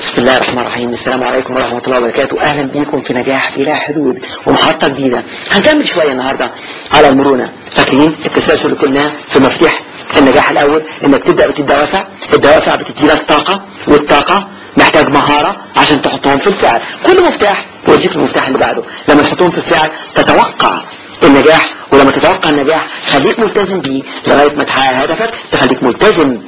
بسم الله الرحمن الرحيم. السلام عليكم ورحمة الله وبركاته. أهلا بيكم في نجاح بلا حدود ومحطة جديدة. هنكمل شوية النهاردة على المرونة فاكرين التسلسل اللي قلناه في مفتاح النجاح الأول. إنك تبدأ بتدوافع الدوافع بتدي لك طاقة والطاقة محتاج مهارة عشان تحطهم في الفعل. كل مفتاح يوديك المفتاح اللي بعده. لما تحطهم في الفعل تتوقع النجاح ولما تتوقع النجاح خليك ملتزم بيه لغاية ما تحقق هدفك تخليك ملتزم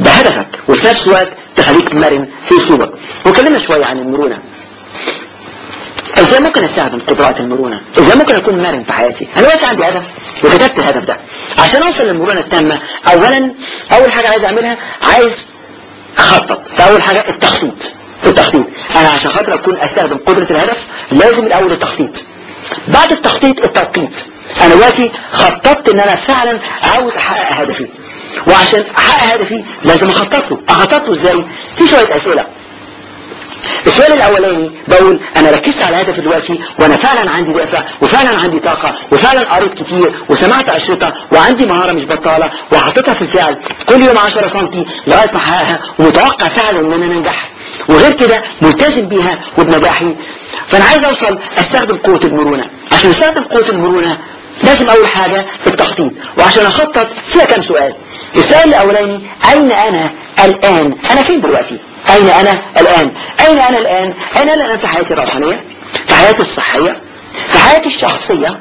بهدفك. وفي نفس الوقت تخليك مرن في اسلوبك وكلمنا شوية عن المرونة. إزاي ممكن أستخدم قدرات المرونة؟ إزاي ممكن أكون مرن في حياتي؟ أنا دلوقتي عندي هدف وكتبت الهدف ده. عشان أوصل للمرونة التامة اولا أول حاجة عايز أعملها عايز أخطط. فاول حاجة التخطيط. التخطيط. أنا عشان خاطر أكون أستخدم قدرة الهدف لازم الأول التخطيط. بعد التخطيط التوقيت. أنا دلوقتي خططت إن أنا فعلا عاوز أحقق هدفي. وعشان أحقق هدفي لازم أخطط له. أخطط له إزاي؟ في شوية أسئلة. السؤال الأولاني بقول أنا ركزت على هدفي دلوقتي وأنا فعلا عندي دافع وفعلا عندي طاقة وفعلا قريت كتير وسمعت أشرطة وعندي مهارة مش بطالة وحطيتها في الفعل كل يوم 10 سم لغاية ما أحققها ومتوقع فعلا إن أنا أنجح. وغير كده ملتزم بيها وبنجاحي. فأنا عايز أوصل أستخدم قوة المرونة. عشان أستخدم قوة المرونة لازم أول حاجة التخطيط. وعشان أخطط فيها كام سؤال؟ السؤال الاولاني أين أنا الآن؟ أنا فين دلوقتي؟ أين أنا الآن؟ أين أنا الآن؟ أين أنا الآن في حياتي الروحانية؟ في حياتي الصحية؟ في حياتي الشخصية؟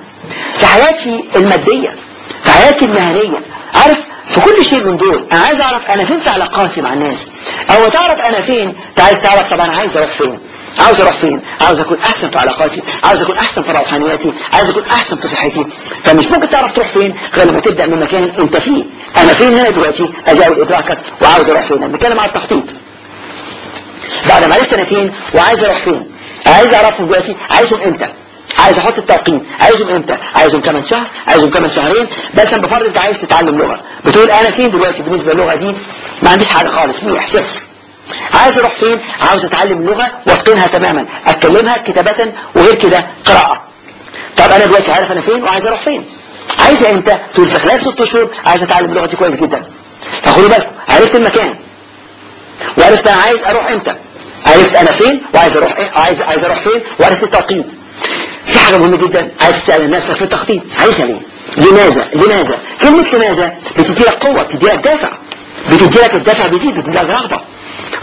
في حياتي المادية؟ في حياتي المهنية؟ عارف في كل شيء من دول. أنا عايز أعرف أنا فين في علاقاتي مع الناس. أو تعرف أنا فين؟ أنت عايز تعرف طب أنا عايز أروح فين. عاوز أروح فين؟ عاوز أكون أحسن في علاقاتي عاوز أكون أحسن في روحانياتي عاوز أكون أحسن في صحتي. فمش ممكن تعرف تروح فين غير لما تبدأ من مكان أنت فيه. أنا فين هنا دلوقتي؟ ازاول إدراكك وعاوز أروح فين؟ أنا بتكلم على التخطيط. بعد ما عرفت أنا فين وعايز أروح فين عايز أعرفهم دلوقتي عايزهم إمتى؟ عايز أحط التوقيت عايزهم إمتى؟ عايزهم كمان شهر عايزهم كمان شهرين. بس أنا بفرض أنت عايز تتعلم لغة. بتقول أنا فين دلوقتي بالنسبة للغة دي؟ ما عنديش حاجة خالص ملح صفر. عايز أروح فين؟ عاوز اتعلم اللغة واتقنها تماما اتكلمها كتابة وغير كده قراءة. طب أنا دلوقتي عارف أنا فين وعايز أروح فين؟ عايز إمتى؟ تقول في خلال ست اشهر عايز اتعلم لغتي كويس جدا. فخدوا بالكم عرفت المكان. وعرفت أنا عايز أروح إمتى. عرفت أنا فين وعايز أروح إيه؟ عايز عايز أروح فين؟ وعرفت التوقيت. في حاجة مهمة جدا عايز تسأل نفسك في التخطيط. عايزها ليه؟ لماذا؟ لماذا؟ كلمة لماذا؟ بتدي لك قوة بتدي لك دافع. بتدي لك الدافع بيزيد بتدي لك رغبة.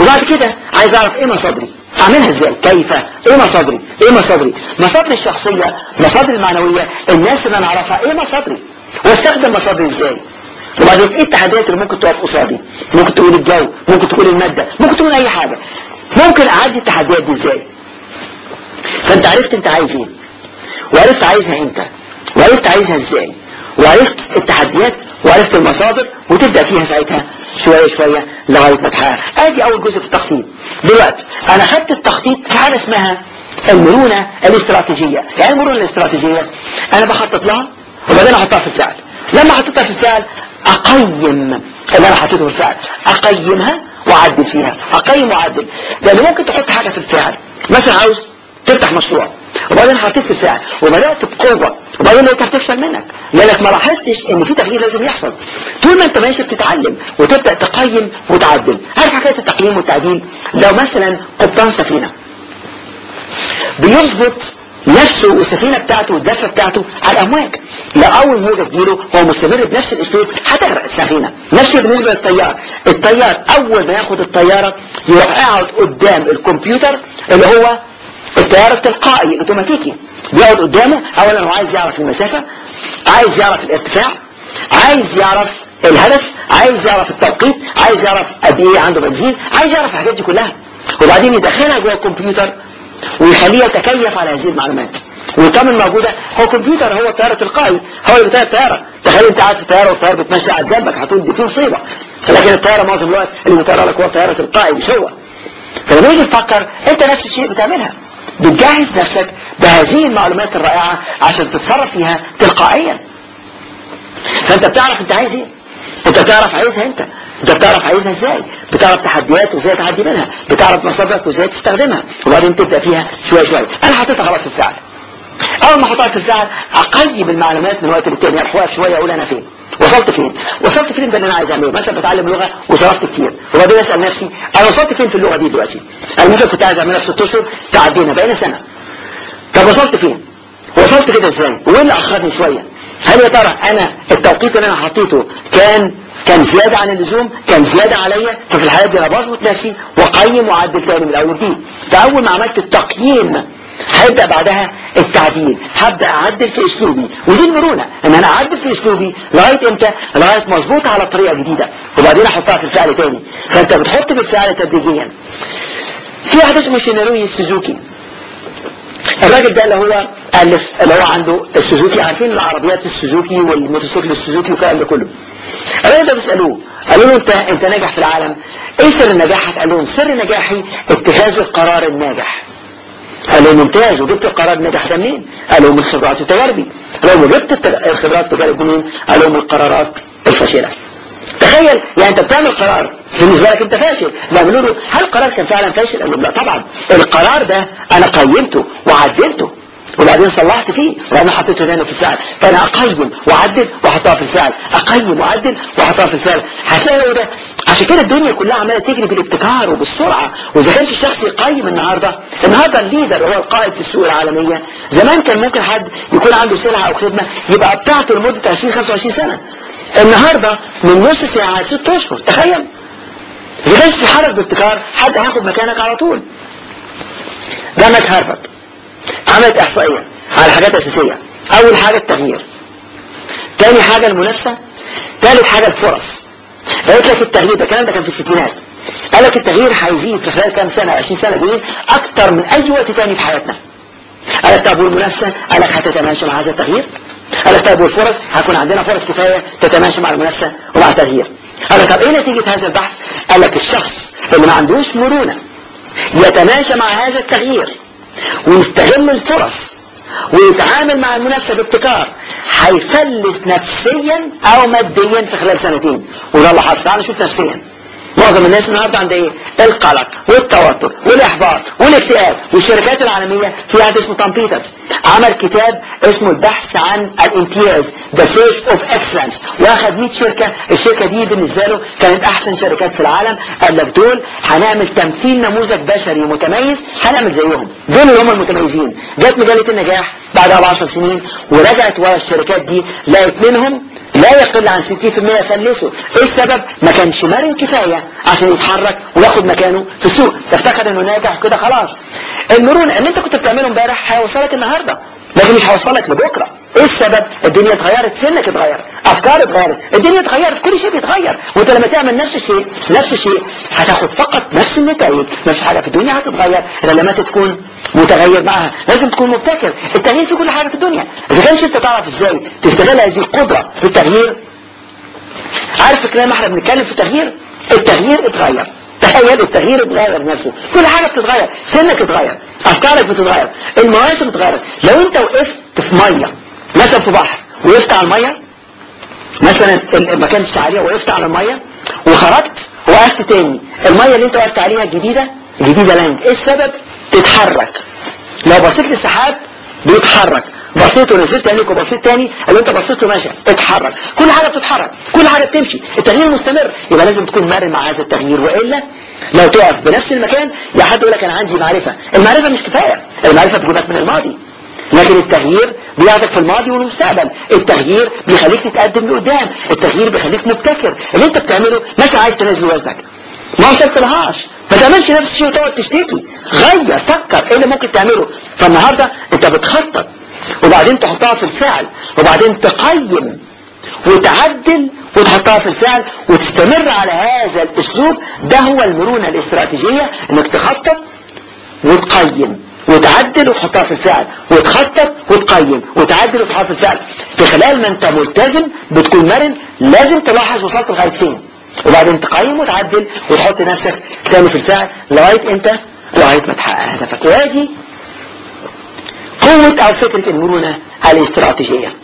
وبعد كده عايز اعرف إيه مصادري؟ اعملها إزاي؟ كيف؟ إيه مصادري؟ إيه مصادري؟ مصادري الشخصية مصادري المعنوية الناس اللي أنا اعرفها إيه مصادري؟ واستخدم مصادري إزاي؟ وبعدين إيه التحديات اللي ممكن تقف قصادي؟ ممكن تقول الجو ممكن تقول المادة ممكن تقول أي حاجة. ممكن أعدي التحديات دي إزاي؟ فأنت عرفت أنت عايز إيه وعرفت عايزها إمتى وعرفت عايزها إزاي وعرفت التحديات وعرفت المصادر وتبدأ فيها ساعتها شوية شوية لغاية ما تحقق. ادي أول جزء في التخطيط. دلوقتي أنا خدت التخطيط في حاجة اسمها المرونة الاستراتيجية. يعني المرونة الاستراتيجية أنا بخطط لها وبعدين أحطها في الفعل. لما حطيتها في الفعل أقيم اللي أنا حطيته في الفعل. أقيمها وأعدل فيها. أقيم وأعدل. لأن ممكن تحط حاجة في الفعل. مثلا عاوز تفتح مشروع. وبعدين حطيت في الفعل. وبدأت بقوة. وبعدين لقيتها بتفشل منك. لأنك ما لاحظتش إن في تغيير لازم يحصل. طول ما أنت ماشي بتتعلم وتبدأ تقيم وتعدل. عارف حكاية التقييم والتعديل؟ لو مثلا قبطان سفينة. بيظبط نفسه والسفينة بتاعته والدفة بتاعته على الأمواج. لو أول موجة تجيله هو مستمر بنفس الأسلوب هتغرق السفينة. نفس بالنسبة للطيار. الطيار أول ما ياخد الطيارة يروح قاعد قدام الكمبيوتر اللي هو الطيار التلقائي الاوتوماتيكي بيقعد قدامه اولا هو عايز يعرف المسافة عايز يعرف الارتفاع عايز يعرف الهدف عايز يعرف التوقيت عايز يعرف قد إيه عنده بنزين عايز يعرف الحاجات دي كلها. وبعدين يدخلها جوه الكمبيوتر ويخليه يتكيف على هذه المعلومات. ويطمن موجودة هو كمبيوتر هو الطيارة التلقائي هو اللي بتاع الطيارة تخيل أنت قاعد في الطيارة والطيارة بتمشي على جنبك هتقول دي في مصيبة. لكن الطيارة معظم الوقت اللي بتطير لك هو الطيارة التلقائي مش هو. فلما يجي تفكر أنت نفس الشيء بتعملها. بتجهز نفسك بهذه المعلومات الرائعة عشان تتصرف فيها تلقائيا. فأنت بتعرف أنت عايز إيه؟ أنت بتعرف عايزها أنت. أنت بتعرف عايزها إزاي؟ بتعرف تحديات وإزاي تعدي منها. بتعرف مصادرك وإزاي تستخدمها. وبعدين تبدأ فيها شوية شوية. أنا حطيتها خلاص في الفعل. أول ما احطها في الفعل أقيم المعلومات من وقت للتاني. واقف شوية أقول أنا فين. وصلت فين؟ وصلت فين اللي أنا عايز أعمله؟ مثلا بتعلم لغة وصرفت كتير. وبعدين أسأل نفسي أنا وصلت فين في اللغة دي دلوقتي؟ أنا مثلا كنت عايز اعملها في ست اشهر تعدينا بقينا سنة. طب وصلت فين؟ وصلت كده إزاي؟ وإيه اللي أخرني شوية؟ هل يا ترى أنا التوقيت اللي أنا حطيته كان كان زيادة عن اللزوم؟ كان زيادة عليا؟ ففي الحالات دي أنا بظبط نفسي وأقيم وأعدل تاني من الأول. دي فاول ما عملت التقييم هيبدأ بعدها التعديل. هبدأ اعدل في أسلوبي. ودي المرونة إن أنا اعدل في أسلوبي لغاية إمتى؟ لغاية مظبوط على طريقة جديدة. وبعدين أحطها في الفعل تاني. فأنت بتحط في الفعل تدريجيا. في واحد اسمه شيناروي سوزوكي. الراجل ده اللي هو ألف اللي هو عنده السوزوكي. عارفين العربيات السوزوكي والموتوسيكل السوزوكي والكلام ده كله. الراجل ده بيسألوه. قالوا له أنت أنت ناجح في العالم. إيه سر نجاحك؟ قال لهم سر نجاحي اتخاذ القرار الناجح. قال له ممتاز وجبت القرار ده منين قال له من خبرات وتجاربي قال له جبت الخبرات والتجارب منين قال له من القرارات الفاشلة. تخيل يعني أنت بتعمل قرار بالنسبة لك أنت فاشل. بيعملوا له هل القرار كان فعلا فاشل؟ قال لهم لا طبعا. القرار ده أنا قيمته وعدلته. وبعدين صلحت فيه وبعدين حطيته تاني في الفعل. فأنا أقيم وأعدل وأحطها في الفعل. أقيم وأعدل وأحطها في الفعل. هتلاقي ده. عشان كده الدنيا كلها عمالة تجري بالابتكار وبالسرعة. واذا كانش الشخص يقيم النهارده. النهارده الليدر هو القائد في السوق العالمية. زمان كان ممكن حد يكون عنده سلعة أو خدمة يبقى بتاعته لمدة 20 25 سنة. النهارده من نص ساعة ست أشهر. تخيل. إذا كانش تتحرك بابتكار حد هياخد مكانك على طول. جامعه هارفارد. عملت إحصائية. على حاجات أساسية. أول حاجة التغيير. تاني حاجة المنافسة. ثالث حاجة الفرص. قالت لك التغيير ده الكلام ده كان في الستينات. قال لك التغيير هيزيد في خلال كام سنة؟ 20 سنة جايين أكتر من أي وقت تاني في حياتنا. قال لك طب والمنافسة؟ قال لك هتتماشى مع هذا التغيير. قال لك طب والفرص؟ هيكون عندنا فرص كفاية تتماشى مع المنافسة ومع التغيير. قال لك طب إيه نتيجة هذا البحث؟ قال لك الشخص اللي ما عندوش مرونة يتماشى مع هذا التغيير. ويستغل الفرص ويتعامل مع المنافسة بابتكار. هيفلس نفسيا أو ماديا في خلال سنتين. وده اللي حصل. تعالى شوف نفسيا. معظم الناس النهارده عند إيه القلق والتوتر والاحباط والاكتئاب. والشركات العالمية في واحد اسمه توم بيترز عمل كتاب اسمه البحث عن الامتياز the search of excellence واخد 100 شركة. الشركة دي بالنسبة له كانت أحسن شركات في العالم. قال لك دول هنعمل تمثيل نموذج بشري متميز هنعمل زيهم. دول اللي هم المتميزين. جت مجلة النجاح بعدها ب 10 سنين ورجعت ورا الشركات دي لقيت منهم لا يقل عن 60% فلسوا إيه السبب؟ ما كانش مرن كفاية عشان يتحرك وياخد مكانه في السوق. تفتكر إنه ناجح كده خلاص. المرونة اللي أنت كنت بتعمله امبارح هيوصلك النهاردة لكن مش هيوصلك لبكرة. إيه السبب الدنيا اتغيرت سنك اتغير افكار اتغيرت الدنيا اتغيرت كل شيء بيتغير. وأنت لما تعمل نفس الشيء نفس الشيء هتاخد فقط نفس النتائج. نفس حاجة في الدنيا هتتغير. الا لما تكون متغير معها لازم تكون مبتكر. التغيير في كل حاجة في الدنيا. إذا كانش انت تعرف إزاي تستغل هذه القدرة في التغيير عارف الكلام إحنا بنتكلم في التغيير؟ التغيير اتغير. تخيل التغيير اتغير نفسه. كل حاجة بتتغير. سنك اتغير. أفكارك بتتغير. المواسم اتغيرت. لو أنت وقفت في مية مثلا في بحر وقفت على المية مثلا ما كانش عالية وقفت على المية وخرجت وقفت تاني. المية اللي انت وقفت عليها الجديدة جديدة لاند. إيه السبب؟ تتحرك. لو بصيت للسحاب بيتحرك. بصيت ونزلت تاني وبصيت تاني اللي انت بصيت له ماشي اتحرك. كل حاجة بتتحرك. كل حاجة بتمشي. التغيير مستمر. يبقى لازم تكون مرن مع هذا التغيير. وإلا لو تقف بنفس المكان يا حد يقول لك أنا عندي معرفة. المعرفة مش كفاية. المعرفة بتجيبك من الماضي. لكن التغيير بياخدك في الماضي والمستقبل. التغيير بيخليك تتقدم لقدام. التغيير بيخليك مبتكر. اللي انت بتعمله مثلا عايز تنزل وزنك. ما وصلت لهاش. ما تعملش نفس الشيء وتقعد تشتكي. غير فكر إيه اللي ممكن تعمله. فالنهاردة انت بتخطط وبعدين تحطها في الفعل وبعدين تقيم وتعدل وتحطها في الفعل وتستمر على هذا الأسلوب. ده هو المرونة الاستراتيجية إنك تخطط وتقيم. وتعدل وتحطها في الفعل وتخطط وتقيم وتعدل وتحطها في الفعل. في خلال ما انت ملتزم بتكون مرن لازم تلاحظ وصلت لغاية فين. وبعدين تقيم وتعدل وتحط نفسك تاني في الفعل لغاية انت لغاية ما تحقق هدفك وادي قوة أو فكرة المرونة الاستراتيجية.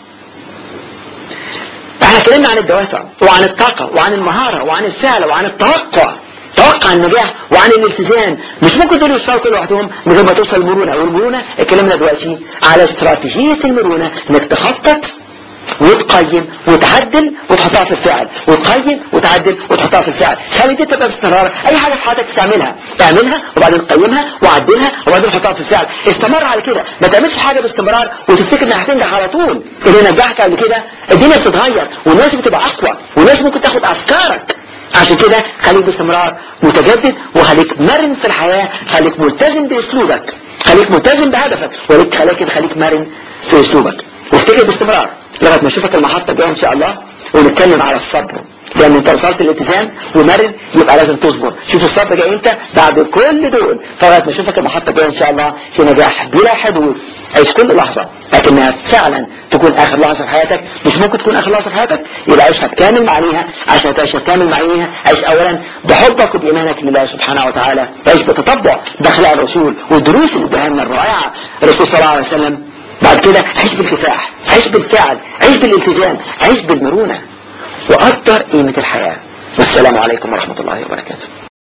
إحنا اتكلمنا عن الدوافع وعن الطاقة وعن المهارة وعن الفعل وعن التوقع. توقع النجاح وعن الالتزام. مش ممكن دول يوصلوا كل لوحدهم من غير ما توصل المرونة. والمرونة اتكلمنا دلوقتي على استراتيجية المرونة إنك تخطط وتقيم وتعدل وتحطها في الفعل. وتقيم وتعدل وتحطها في الفعل. خلي دي تبقى باستمرار. أي حاجة في حياتك تستعملها اعملها وبعدين قيمها وعدلها وبعدين حطها في الفعل. استمر على كده. ما تعملش حاجة باستمرار وتفتكر إنها هتنجح على طول. اللي نجحك قبل كده الدنيا بتتغير والناس بتبقى أقوى والناس ممكن تاخد أفكارك. عشان كده خليك باستمرار متجدد وخليك مرن في الحياة خليك ملتزم بأسلوبك خليك ملتزم بهدفك ولكن خليك خليك مرن في أسلوبك. وافتكر باستمرار لغاية ما أشوفك المحطة الجاية إن شاء الله ونتكلم على الصبر. لأن أنت وصلت الالتزام ومرن يبقى لازم تصبر. شوف الصبر جاي إمتى؟ بعد كل دول. فلغاية ما أشوفك المحطة الجاية إن شاء الله في نجاح بلا حدود. عيش كل لحظة لكنها فعلا تكون آخر لحظة في حياتك. مش ممكن تكون آخر لحظة في حياتك؟ يبقى عيشها بكامل معانيها عشان تعيشها بكامل معانيها. عيش اولا بحبك وبإيمانك لله سبحانه وتعالى. عيش بتطبع باخلاق الرسول اداها لنا الرائعة. الرسول صلى الله عليه وسلم بعد كده عيش بالكفاح عيش بالفعل عيش بالالتزام عيش بالمرونة. وقدر قيمة الحياة. والسلام عليكم ورحمة الله وبركاته.